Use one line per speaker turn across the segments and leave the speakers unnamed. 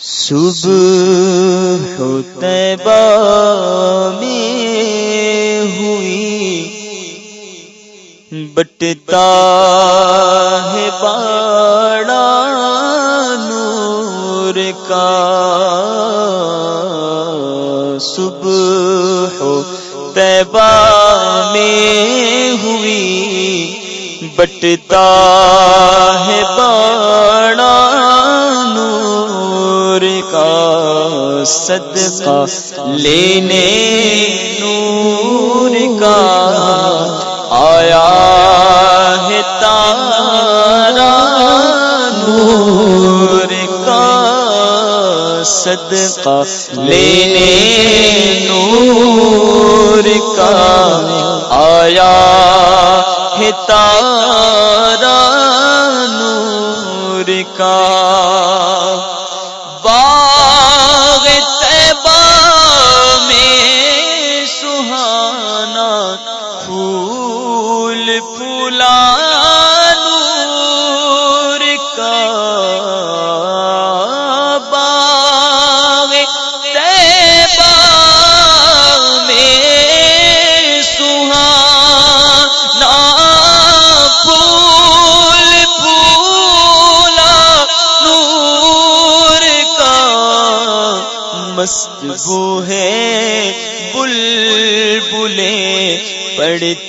صبح طیبہ میں ہوئی۔ بٹتا ہے باڑا نور کا۔ صبح طیبہ میں ہوئی۔ بٹتا ہے باڑا صدقہ، لینے نور کا آیا ہے تارا نور کا صدقہ، لینے نور کا آیا ہے تارا نور کا۔ مولا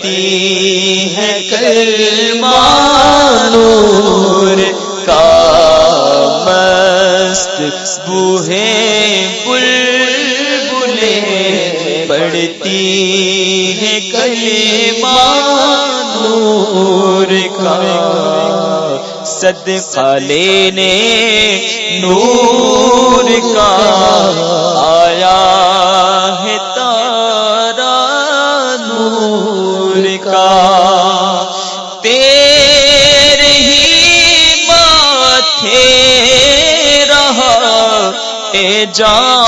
پڑتی ہے کل مانور کا مست بو ہے بل بلے پڑتی ہے کل مانور کا صدقہ لینے نور کا آیا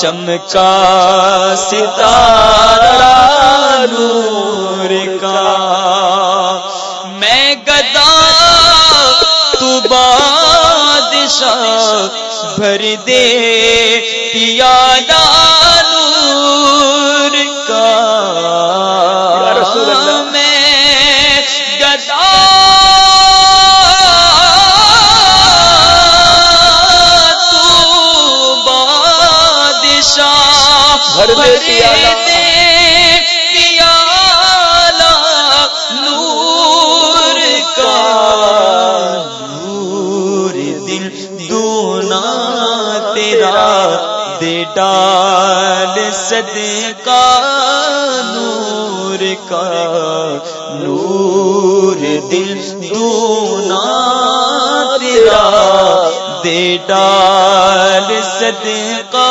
چمکا ستارہ نور کا۔ میں گدا تو بادشاہ بھر دے پیا ڈال صدقہ نور کا نور دل دونا تیرا دے ڈال صدقہ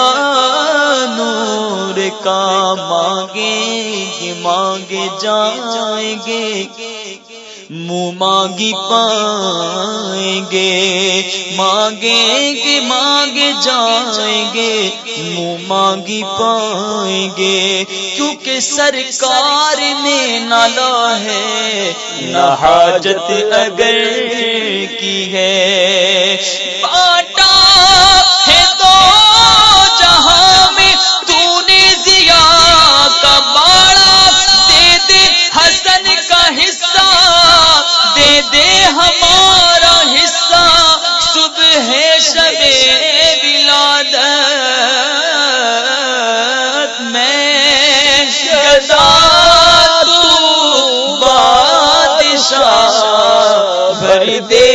کا مانگیں گے، مانگے جائیں گے۔ منہ مانگی پائیں گے، مانگیں گے مانگے جائیں گے، منہ مانگی پائیں گے، کیونکہ سرکار نے نالا ہے، نہ حاجت اگر کی ہے۔ دے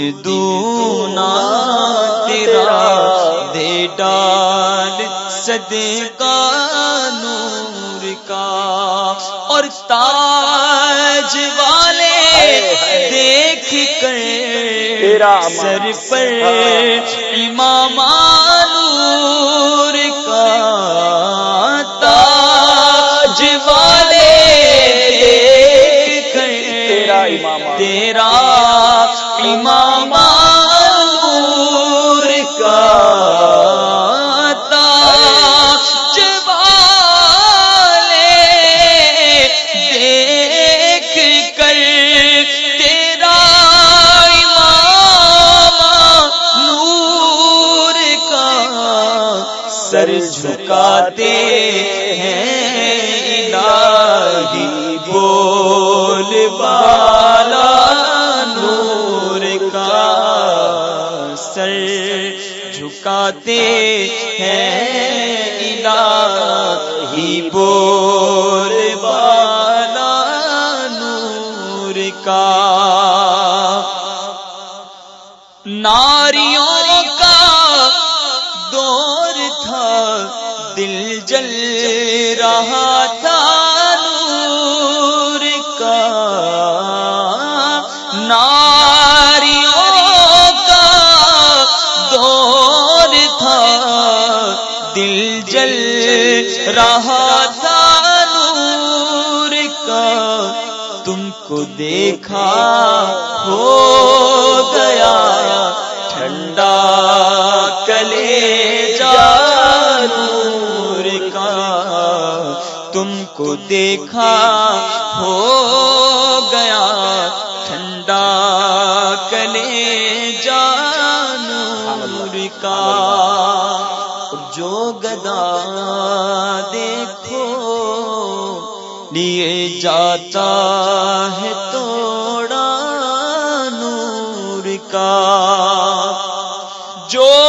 دونا تیرا دے ڈال صدقہ نور کا۔ اور تاج والے دیکھ کر سر پر امام نور کا۔ تاج والے دیکھ کر تیرا جل رہا تھا نور کا۔ تم کو دیکھا ہو گیا۔ ٹھنڈا کلے جا نور کا۔ تم کو دیکھا ہو گیا۔ ٹھنڈا کلے جاتا ہے توڑا نور کا۔ جو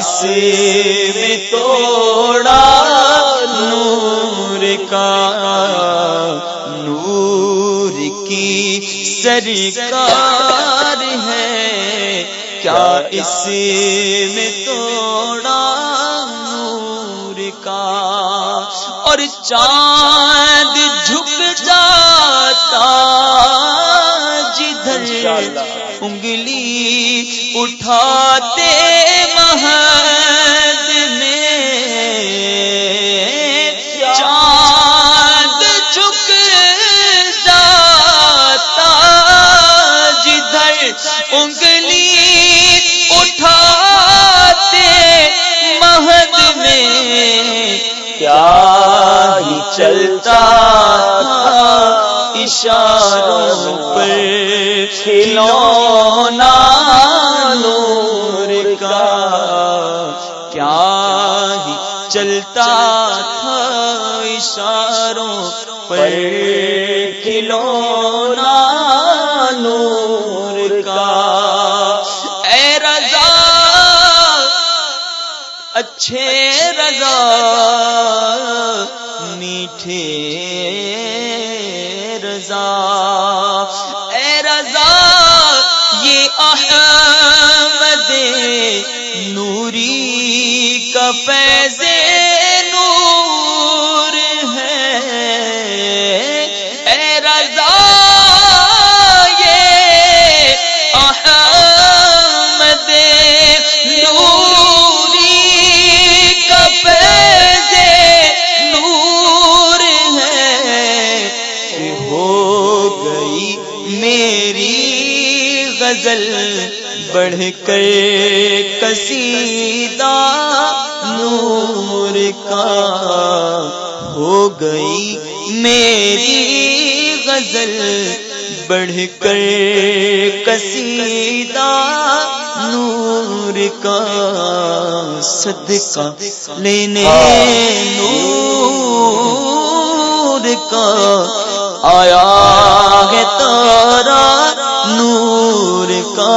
اس میں توڑا نور کا نور کی سرکار ہے۔ کیا اس میں توڑا نور کا؟ اور چاند جھک جاتا جدھر انگلی اٹھاتے اشاروں پر کھلونا نور کا کیا ہی چلتا تھا اشاروں پر کھلونا نور کا اے رضا، اچھے رضا، میٹھے کا فیض نور ہے۔ اے رضا، یہ احمد نوری کا فیض نور ہے۔ ہو گئی میری غزل، بڑھ کر کسیدہ نور کا ہو گئی میری غزل بڑھ کر کسیدہ نور کا صدقہ لینے نور کا آیا ہے تارا نور کا